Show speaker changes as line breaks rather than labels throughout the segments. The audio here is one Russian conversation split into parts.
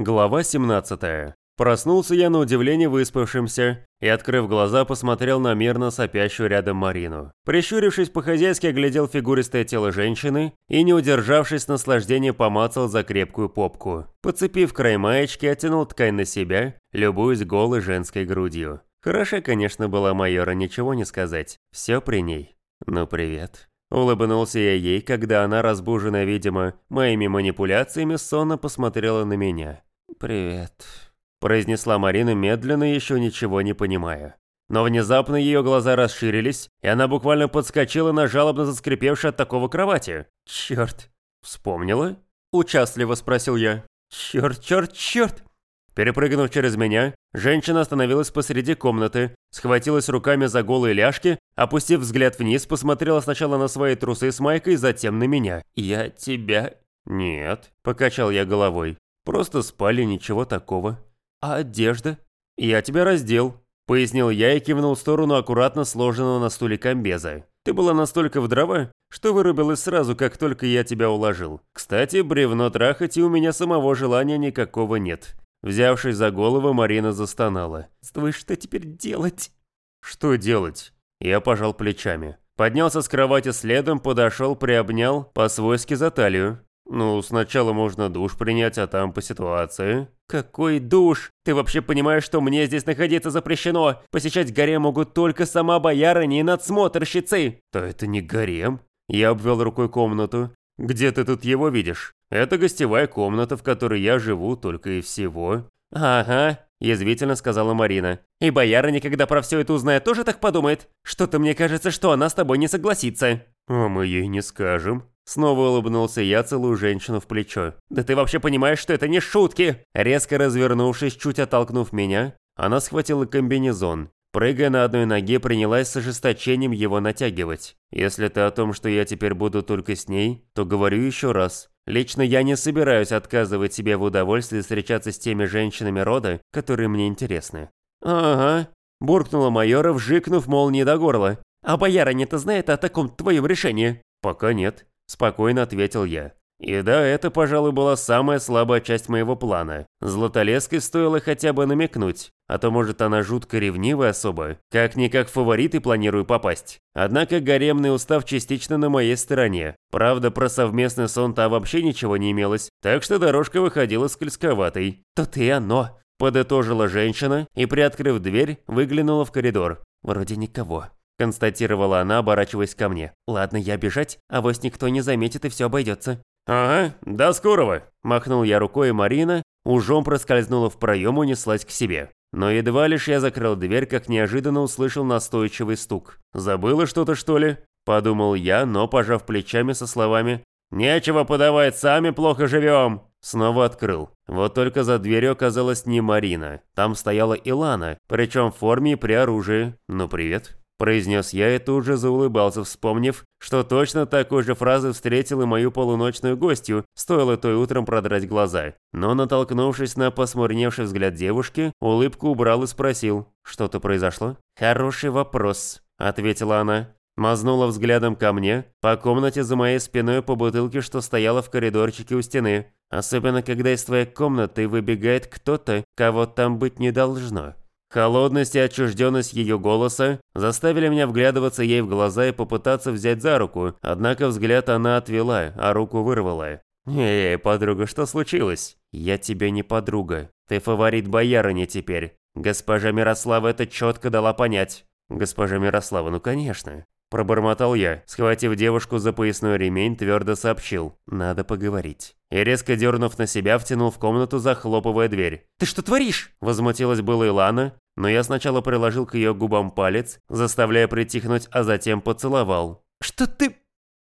Глава 17. Проснулся я на удивление выспавшимся и, открыв глаза, посмотрел на мирно сопящую рядом Марину. Прищурившись по-хозяйски, оглядел фигуристое тело женщины и, не удержавшись наслаждения, помацал за крепкую попку. Подцепив край маечки, оттянул ткань на себя, любуясь голой женской грудью. Хороша, конечно, была майора, ничего не сказать. Все при ней. Ну, привет. Улыбнулся я ей, когда она, разбуженная, видимо, моими манипуляциями, сонно посмотрела на меня. «Привет», – произнесла Марина медленно, еще ничего не понимая. Но внезапно ее глаза расширились, и она буквально подскочила на жалобно заскрипевшей от такого кровати. «Черт!» «Вспомнила?» – участливо спросил я. «Черт, черт, черт!» Перепрыгнув через меня, женщина остановилась посреди комнаты, схватилась руками за голые ляжки, опустив взгляд вниз, посмотрела сначала на свои трусы с майкой, затем на меня. «Я тебя...» «Нет», – покачал я головой. Просто спали, ничего такого. А одежда? Я тебя раздел, пояснил я и кивнул в сторону аккуратно сложенного на стуле комбеза. Ты была настолько в дрова, что вырубилась сразу, как только я тебя уложил. Кстати, бревно трахать и у меня самого желания никакого нет. Взявшись за голову, Марина застонала. «Стой, что теперь делать?» «Что делать?» Я пожал плечами. Поднялся с кровати следом, подошел, приобнял, по-свойски за талию. «Ну, сначала можно душ принять, а там по ситуации». «Какой душ? Ты вообще понимаешь, что мне здесь находиться запрещено? Посещать гарем могут только сама боярыня и надсмотрщицы!» «То это не гарем?» Я обвел рукой комнату. «Где ты тут его видишь? Это гостевая комната, в которой я живу, только и всего». «Ага», – язвительно сказала Марина. «И боярыня, когда про все это узнает, тоже так подумает? Что-то мне кажется, что она с тобой не согласится». «А мы ей не скажем», Снова улыбнулся я, целую женщину в плечо. «Да ты вообще понимаешь, что это не шутки?» Резко развернувшись, чуть оттолкнув меня, она схватила комбинезон. Прыгая на одной ноге, принялась с ожесточением его натягивать. «Если ты о том, что я теперь буду только с ней, то говорю еще раз. Лично я не собираюсь отказывать себе в удовольствии встречаться с теми женщинами рода, которые мне интересны». «Ага», – буркнула майора, вжикнув молнией до горла. «А боярыня-то знает о таком твоем решении?» «Пока нет», Спокойно ответил я. И да, это, пожалуй, была самая слабая часть моего плана. Златолеской стоило хотя бы намекнуть, а то, может, она жутко ревнивая особа. Как-никак фавориты планирую попасть. Однако гаремный устав частично на моей стороне. Правда, про совместный сон-то вообще ничего не имелось, так что дорожка выходила скользковатой. «Тут и оно», – подытожила женщина и, приоткрыв дверь, выглянула в коридор. Вроде никого констатировала она, оборачиваясь ко мне. «Ладно, я бежать, а вось никто не заметит и все обойдется». «Ага, до скорого!» Махнул я рукой, и Марина ужом проскользнула в проем и неслась к себе. Но едва лишь я закрыл дверь, как неожиданно услышал настойчивый стук. «Забыла что-то, что ли?» Подумал я, но, пожав плечами со словами «Нечего подавать, сами плохо живем!» Снова открыл. Вот только за дверью оказалась не Марина. Там стояла Илана, причем в форме и при оружии. «Ну привет». Произнес я и тут же заулыбался, вспомнив, что точно такой же фразы встретил и мою полуночную гостью, стоило той утром продрать глаза. Но, натолкнувшись на посмурневший взгляд девушки, улыбку убрал и спросил, что-то произошло? «Хороший вопрос», — ответила она. Мазнула взглядом ко мне, по комнате за моей спиной по бутылке, что стояла в коридорчике у стены. Особенно, когда из твоей комнаты выбегает кто-то, кого там быть не должно. Холодность и отчужденность ее голоса заставили меня вглядываться ей в глаза и попытаться взять за руку, однако взгляд она отвела, а руку вырвала. «Эй, подруга, что случилось?» «Я тебе не подруга. Ты фаворит боярыни теперь. Госпожа Мирослава это четко дала понять». «Госпожа Мирослава, ну конечно». Пробормотал я, схватив девушку за поясной ремень, твердо сообщил. «Надо поговорить». И резко дернув на себя, втянул в комнату, захлопывая дверь. «Ты что творишь?» Возмутилась была Илана, но я сначала приложил к ее губам палец, заставляя притихнуть, а затем поцеловал. «Что ты...»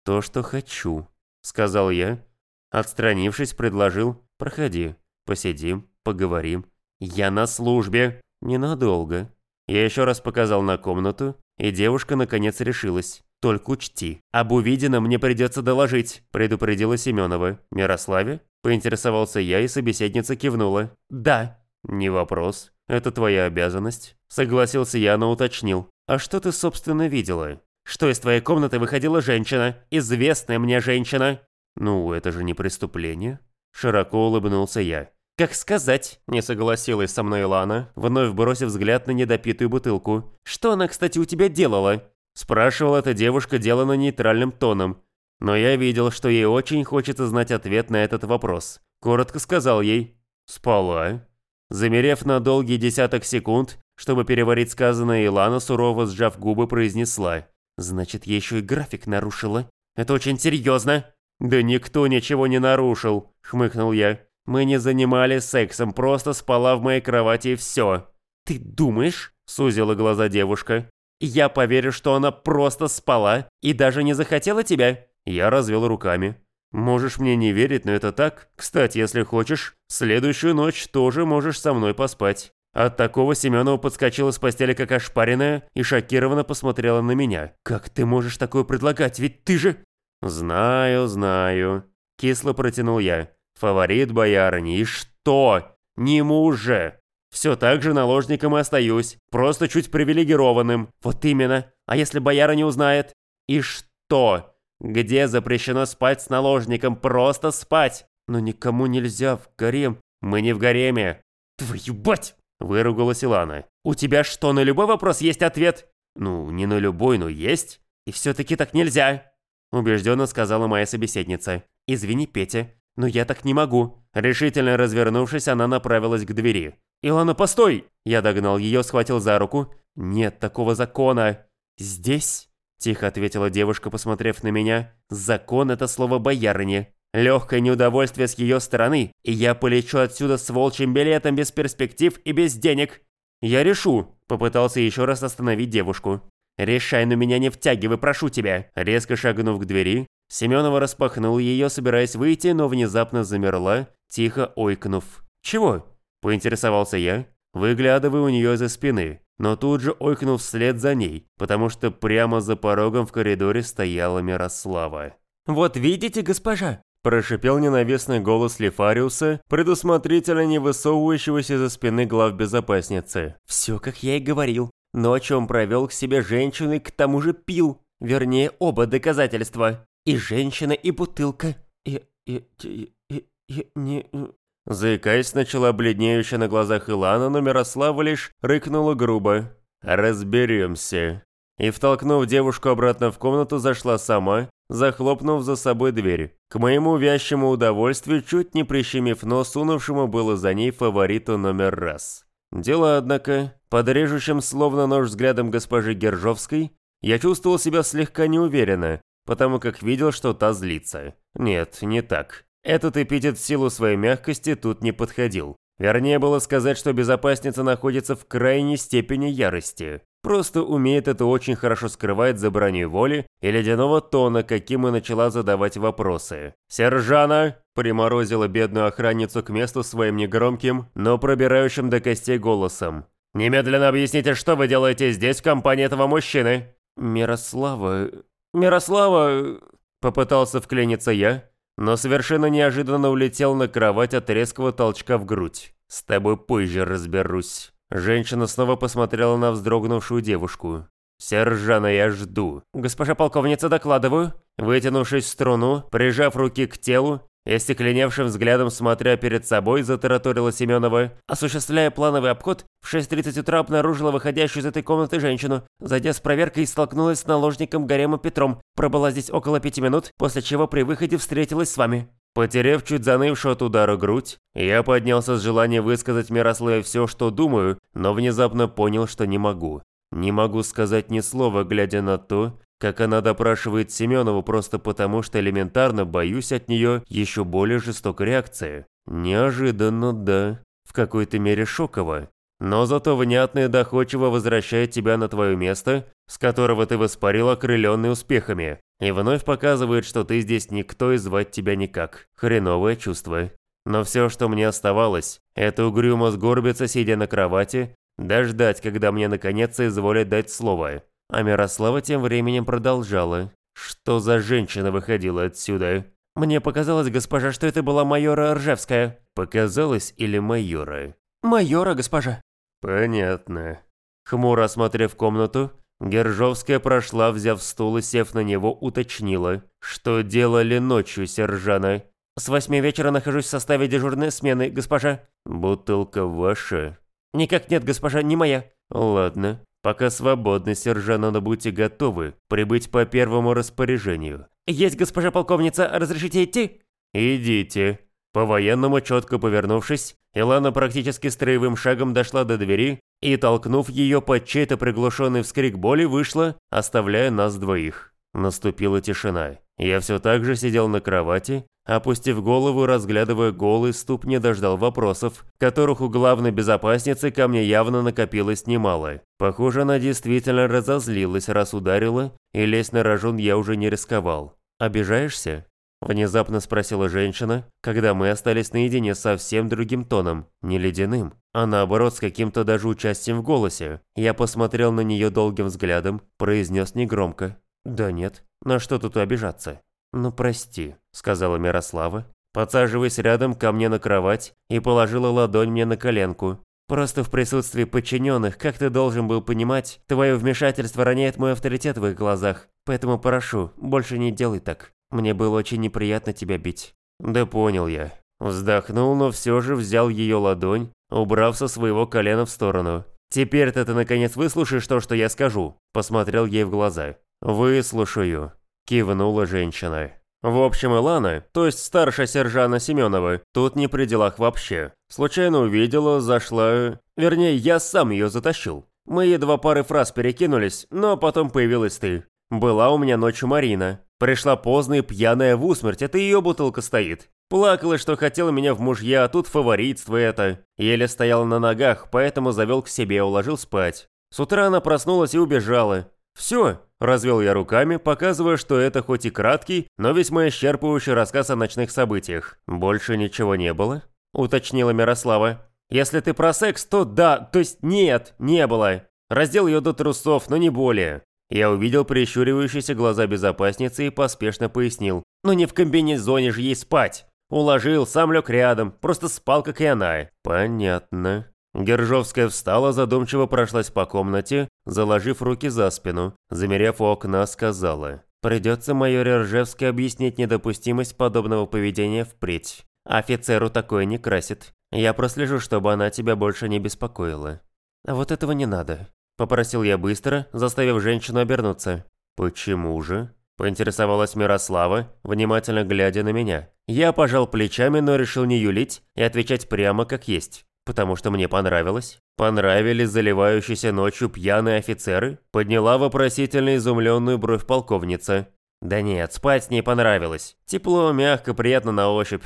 «То, что хочу», — сказал я. Отстранившись, предложил «Проходи, посидим, поговорим». «Я на службе». «Ненадолго». Я еще раз показал на комнату, и девушка наконец решилась. «Только учти, об увиденном мне придется доложить», – предупредила Семенова. «Мирославе?» – поинтересовался я, и собеседница кивнула. «Да». «Не вопрос. Это твоя обязанность». Согласился я, но уточнил. «А что ты, собственно, видела?» «Что из твоей комнаты выходила женщина. Известная мне женщина». «Ну, это же не преступление». Широко улыбнулся я. «Как сказать?» – не согласилась со мной Лана, вновь бросив взгляд на недопитую бутылку. «Что она, кстати, у тебя делала?» Спрашивала эта девушка делано нейтральным тоном. Но я видел, что ей очень хочется знать ответ на этот вопрос. Коротко сказал ей «Спала». Замерев на долгий десяток секунд, чтобы переварить сказанное, Илана, сурово сжав губы, произнесла «Значит, я еще и график нарушила? Это очень серьезно!» «Да никто ничего не нарушил», — хмыкнул я. «Мы не занимались сексом, просто спала в моей кровати и все». «Ты думаешь?» — сузила глаза девушка. «Я поверю, что она просто спала и даже не захотела тебя?» Я развел руками. «Можешь мне не верить, но это так. Кстати, если хочешь, следующую ночь тоже можешь со мной поспать». От такого Семенова подскочила с постели как ошпаренная и шокированно посмотрела на меня. «Как ты можешь такое предлагать? Ведь ты же...» «Знаю, знаю», – кисло протянул я. «Фаворит боярыни. И что? Не муж же. Все так же наложником и остаюсь, просто чуть привилегированным. Вот именно. А если бояра не узнает? И что? Где запрещено спать с наложником? Просто спать. Но никому нельзя в гарем. Мы не в гареме. Твою бать! Выругалась Илана. У тебя что, на любой вопрос есть ответ? Ну, не на любой, но есть. И все-таки так нельзя убежденно сказала моя собеседница. «Извини, Петя, но я так не могу». Решительно развернувшись, она направилась к двери. «Илона, постой!» Я догнал ее, схватил за руку. «Нет такого закона». «Здесь?» – тихо ответила девушка, посмотрев на меня. «Закон – это слово боярыни. Легкое неудовольствие с ее стороны, и я полечу отсюда с волчьим билетом без перспектив и без денег». «Я решу», – попытался еще раз остановить девушку. «Решай, но меня не втягивай, прошу тебя!» Резко шагнув к двери, Семенова распахнул ее, собираясь выйти, но внезапно замерла, тихо ойкнув. «Чего?» – поинтересовался я, выглядывая у нее за спины, но тут же ойкнув вслед за ней, потому что прямо за порогом в коридоре стояла Мирослава. «Вот видите, госпожа!» – прошипел ненавистный голос Лефариуса, предусмотрительно не высовывающегося за спины глав безопасницы. «Все, как я и говорил. Ночью он провел к себе женщину и к тому же пил. Вернее, оба доказательства. И женщина, и бутылка. И... и... и... и... и не... Заикаясь, начала бледнеющая на глазах Илана, но Мирослава лишь рыкнула грубо. «Разберемся». И, втолкнув девушку обратно в комнату, зашла сама, захлопнув за собой дверь. К моему вящему удовольствию, чуть не прищемив нос, сунувшему было за ней фавориту номер раз. Дело, однако, под режущим словно нож взглядом госпожи Гержовской, я чувствовал себя слегка неуверенно, потому как видел, что та злится. Нет, не так. Этот эпитет в силу своей мягкости тут не подходил. Вернее было сказать, что безопасница находится в крайней степени ярости. Просто умеет это очень хорошо скрывать за броней воли и ледяного тона, каким и начала задавать вопросы. «Сержана!» – приморозила бедную охранницу к месту своим негромким, но пробирающим до костей голосом. «Немедленно объясните, что вы делаете здесь в компании этого мужчины?» «Мирослава... Мирослава...» Попытался вклиниться я, но совершенно неожиданно улетел на кровать от резкого толчка в грудь. «С тобой позже разберусь». Женщина снова посмотрела на вздрогнувшую девушку. «Сержана, я жду». «Госпожа полковница, докладываю». Вытянувшись в струну, прижав руки к телу, и стекленевшим взглядом, смотря перед собой, затараторила Семенова. Осуществляя плановый обход, в 6.30 утра обнаружила выходящую из этой комнаты женщину. Зайдя с проверкой, столкнулась с наложником Гарема Петром. Пробыла здесь около пяти минут, после чего при выходе встретилась с вами. Потерев чуть занывшую от удара грудь, я поднялся с желанием высказать Мирославе все, что думаю, но внезапно понял, что не могу. Не могу сказать ни слова, глядя на то, как она допрашивает Семенову просто потому, что элементарно боюсь от нее еще более жестокой реакции. Неожиданно, да. В какой-то мере шоково. Но зато внятно и доходчиво возвращает тебя на твое место, с которого ты воспарил окрыленный успехами, и вновь показывает, что ты здесь никто и звать тебя никак. Хреновое чувство. Но все, что мне оставалось, это угрюмо сгорбиться, сидя на кровати, дождать, когда мне наконец изволят дать слово. А Мирослава тем временем продолжала. Что за женщина выходила отсюда? Мне показалось, госпожа, что это была майора Ржевская. Показалось или майора? Майора, госпожа. Понятно. Хмуро осмотрев комнату, Гержовская прошла, взяв стул и сев на него, уточнила, что делали ночью сержана.
С восьми вечера нахожусь в составе дежурной смены, госпожа».
«Бутылка ваша?»
«Никак нет, госпожа, не моя».
«Ладно. Пока свободны, сержант, но будьте готовы прибыть по первому распоряжению».
«Есть, госпожа полковница, разрешите идти?»
«Идите». По-военному четко повернувшись, Илана практически строевым шагом дошла до двери и, толкнув ее под чей-то приглушенный вскрик боли, вышла, оставляя нас двоих. Наступила тишина. Я все так же сидел на кровати, опустив голову, разглядывая голые ступни, дождал вопросов, которых у главной безопасницы ко мне явно накопилось немало. Похоже, она действительно разозлилась, раз ударила, и лезть на рожон я уже не рисковал. «Обижаешься?» Внезапно спросила женщина, когда мы остались наедине совсем другим тоном, не ледяным, а наоборот с каким-то даже участием в голосе. Я посмотрел на нее долгим взглядом, произнес негромко. «Да нет, на что тут обижаться?» «Ну прости», — сказала Мирослава, подсаживаясь рядом ко мне на кровать и положила ладонь мне на коленку. «Просто в присутствии подчиненных, как ты должен был понимать, твое вмешательство роняет мой авторитет в их глазах, поэтому прошу, больше не делай так». Мне было очень неприятно тебя бить». «Да понял я». Вздохнул, но все же взял ее ладонь, убрав со своего колена в сторону. «Теперь-то ты наконец выслушаешь то, что я скажу», – посмотрел ей в глаза. «Выслушаю», – кивнула женщина. В общем, Илана, то есть старшая сержана Семенова, тут не при делах вообще. Случайно увидела, зашла... Вернее, я сам ее затащил. Мы едва пары фраз перекинулись, но потом появилась ты. Была у меня ночью Марина. Пришла поздно и пьяная в усмерть, это ее бутылка стоит. Плакала, что хотела меня в мужья, а тут фаворитство это. Еле стояла на ногах, поэтому завел к себе, уложил спать. С утра она проснулась и убежала. Все, развел я руками, показывая, что это хоть и краткий, но весьма исчерпывающий рассказ о ночных событиях. Больше ничего не было? Уточнила Мирослава. Если ты про секс, то да, то есть нет, не было. Раздел ее до трусов, но не более. Я увидел прищуривающиеся глаза безопасницы и поспешно пояснил. «Ну не в комбинезоне же ей спать!» Уложил, сам лег рядом, просто спал, как и она. «Понятно». Гержовская встала, задумчиво прошлась по комнате, заложив руки за спину. Замерев у окна, сказала. «Придется майоре Ржевской объяснить недопустимость подобного поведения впредь. Офицеру такое не красит. Я прослежу, чтобы она тебя больше не беспокоила». «А вот этого не надо. Попросил я быстро, заставив женщину обернуться. «Почему же?» – поинтересовалась Мирослава, внимательно глядя на меня. Я пожал плечами, но решил не юлить и отвечать прямо как есть. Потому что мне понравилось. Понравились заливающиеся ночью пьяные офицеры? Подняла вопросительно изумленную бровь полковница. Да нет, спать с ней понравилось. Тепло, мягко, приятно на ощупь.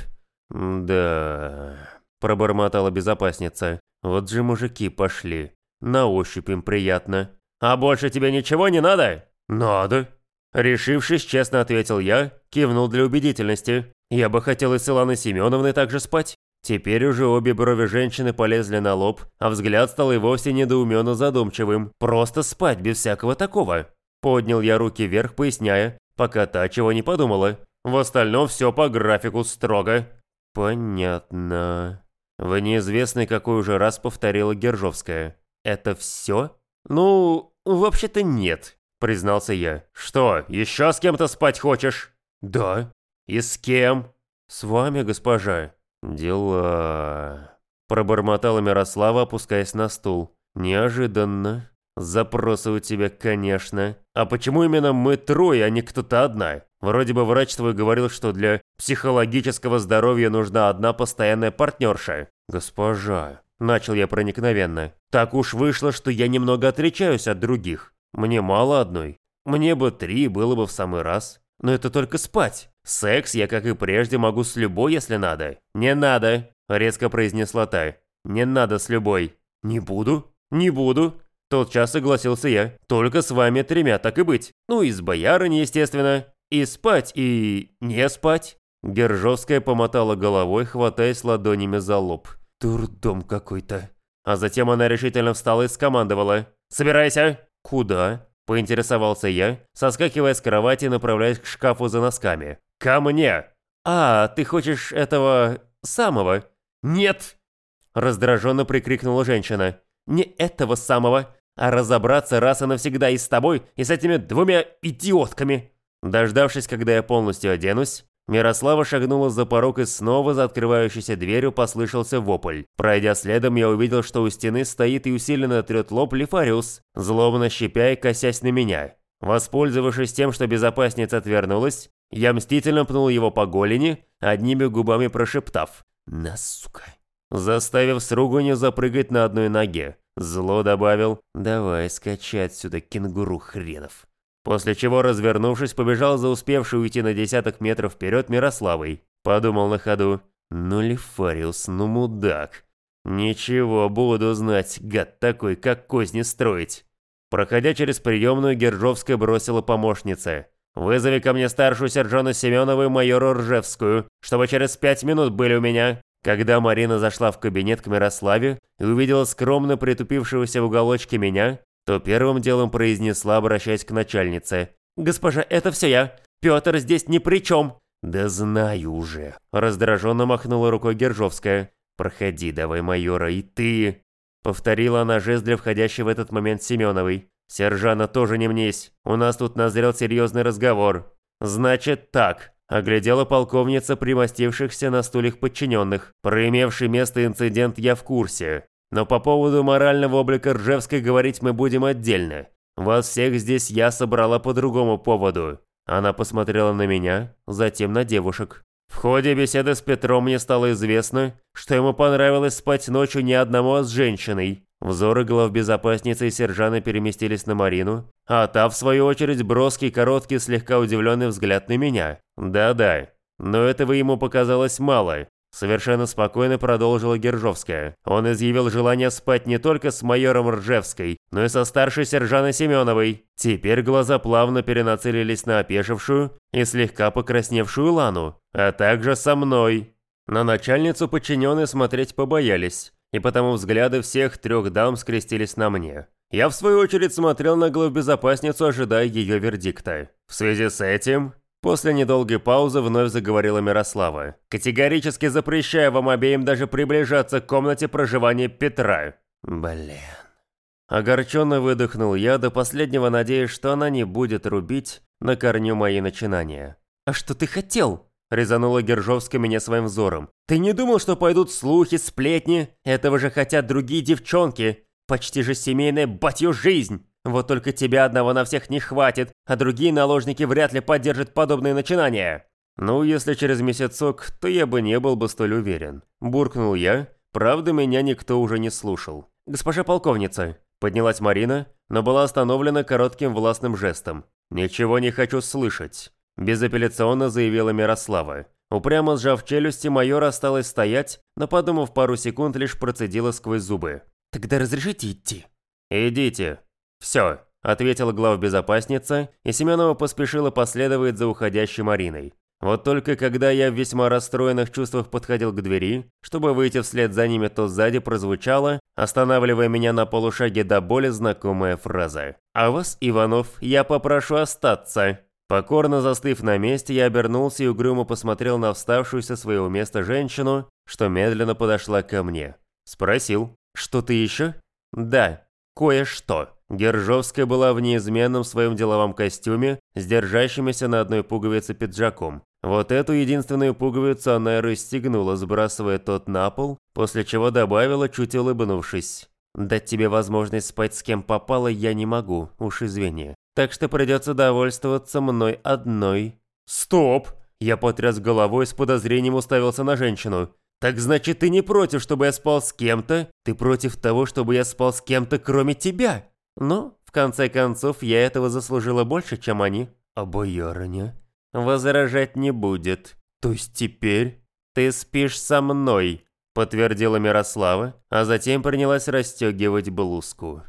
«Да...» – пробормотала безопасница. «Вот же мужики пошли. На ощупь им приятно. А больше тебе ничего не надо? Надо. Решившись, честно ответил я, кивнул для убедительности. Я бы хотел и с Иланой Семеновной также спать. Теперь уже обе брови женщины полезли на лоб, а взгляд стал и вовсе недоуменно задумчивым. Просто спать без всякого такого. Поднял я руки вверх, поясняя, пока та чего не подумала. В остальном все по графику строго. Понятно. В неизвестный какой уже раз повторила Гержовская. «Это все?» «Ну, вообще-то нет», — признался я. «Что, еще с кем-то спать хочешь?» «Да». «И с кем?» «С вами, госпожа». «Дела...» Пробормотала Мирослава, опускаясь на стул. «Неожиданно. Запросы у тебя, конечно. А почему именно мы трое, а не кто-то одна? Вроде бы врач твой говорил, что для психологического здоровья нужна одна постоянная партнерша». «Госпожа...» Начал я проникновенно. Так уж вышло, что я немного отличаюсь от других. Мне мало одной. Мне бы три, было бы в самый раз. Но это только спать. Секс я, как и прежде, могу с любой, если надо. Не надо, резко произнесла та. Не надо с любой. Не буду, не буду. Тотчас согласился я. Только с вами тремя, так и быть. Ну и с боярыней, естественно. И спать, и не спать. Гержовская помотала головой, хватаясь ладонями за лоб. Дурдом какой-то. А затем она решительно встала и скомандовала. «Собирайся!» «Куда?» – поинтересовался я, соскакивая с кровати и направляясь к шкафу за носками. «Ко мне!» «А, ты хочешь этого... самого?» «Нет!» – раздраженно прикрикнула женщина. «Не этого самого, а разобраться раз и навсегда и с тобой, и с этими двумя идиотками!» Дождавшись, когда я полностью оденусь, Мирослава шагнула за порог и снова за открывающейся дверью послышался вопль. Пройдя следом, я увидел, что у стены стоит и усиленно трет лоб Лифариус, злобно щипя и косясь на меня. Воспользовавшись тем, что безопасница отвернулась, я мстительно пнул его по голени, одними губами прошептав «На, сука!» Заставив с руганью запрыгать на одной ноге. Зло добавил «Давай, скачай отсюда, кенгуру хренов!» После чего, развернувшись, побежал за успевший уйти на десяток метров вперед Мирославой. Подумал на ходу «Ну, Лефариус, ну мудак!» «Ничего, буду знать, гад такой, как козни строить!» Проходя через приемную, Гержовская бросила помощнице. «Вызови ко мне старшую сержану Семенову и майору Ржевскую, чтобы через пять минут были у меня». Когда Марина зашла в кабинет к Мирославе и увидела скромно притупившегося в уголочке меня, то первым делом произнесла, обращаясь к начальнице. «Госпожа, это все я. Петр здесь ни при чем». «Да знаю уже», – раздраженно махнула рукой Гержовская. «Проходи давай, майора, и ты...» Повторила она жест для входящей в этот момент Семеновой. «Сержана, тоже не мнись. У нас тут назрел серьезный разговор». «Значит так», – оглядела полковница примостившихся на стульях подчиненных. «Про имевший место инцидент я в курсе. Но по поводу морального облика Ржевской говорить мы будем отдельно. Вас всех здесь я собрала по другому поводу». Она посмотрела на меня, затем на девушек. В ходе беседы с Петром мне стало известно, что ему понравилось спать ночью не одному, а с женщиной. Взоры главбезопасницы и сержана переместились на Марину, а та, в свою очередь, броский, короткий, слегка удивленный взгляд на меня. Да-да, но этого ему показалось мало. Совершенно спокойно продолжила Гержовская. Он изъявил желание спать не только с майором Ржевской, но и со старшей сержаной Семеновой. Теперь глаза плавно перенацелились на опешившую и слегка покрасневшую Лану, а также со мной. На начальницу подчиненные смотреть побоялись, и потому взгляды всех трех дам скрестились на мне. Я в свою очередь смотрел на главбезопасницу, ожидая ее вердикта. В связи с этим После недолгой паузы вновь заговорила Мирослава. «Категорически запрещаю вам обеим даже приближаться к комнате проживания Петра». «Блин». Огорченно выдохнул я, до последнего надеясь, что она не будет рубить на корню мои начинания. «А что ты хотел?» – резанула Гержовская меня своим взором. «Ты не думал, что пойдут слухи, сплетни? Этого же хотят другие девчонки. Почти же семейная, батью, жизнь!» Вот только тебя одного на всех не хватит, а другие наложники вряд ли поддержат подобные начинания. Ну, если через месяцок, то я бы не был бы столь уверен. Буркнул я, правда меня никто уже не слушал. Госпожа полковница, поднялась Марина, но была остановлена коротким властным жестом. Ничего не хочу слышать. Безапелляционно заявила Мирослава. Упрямо сжав челюсти, майор осталась стоять, но подумав пару секунд, лишь процедила сквозь зубы. «Тогда разрешите идти?» «Идите», «Все», – ответила главбезопасница, и Семенова поспешила последовать за уходящей Мариной. Вот только когда я в весьма расстроенных чувствах подходил к двери, чтобы выйти вслед за ними, то сзади прозвучала, останавливая меня на полушаге до боли знакомая фраза. «А вас, Иванов, я попрошу остаться». Покорно застыв на месте, я обернулся и угрюмо посмотрел на вставшую со своего места женщину, что медленно подошла ко мне. Спросил, «Что-то еще?» «Да, кое-что». Гержовская была в неизменном своем деловом костюме, с держащимися на одной пуговице пиджаком. Вот эту единственную пуговицу она и расстегнула, сбрасывая тот на пол, после чего добавила, чуть улыбнувшись. «Дать тебе возможность спать с кем попало я не могу, уж извини. Так что придется довольствоваться мной одной». «Стоп!» Я потряс головой, с подозрением уставился на женщину. «Так значит, ты не против, чтобы я спал с кем-то? Ты против того, чтобы я спал с кем-то, кроме тебя?» Ну, в конце концов, я этого заслужила больше, чем они. А боярыня? Возражать не будет. То есть теперь ты спишь со мной, подтвердила Мирослава, а затем принялась расстегивать блузку.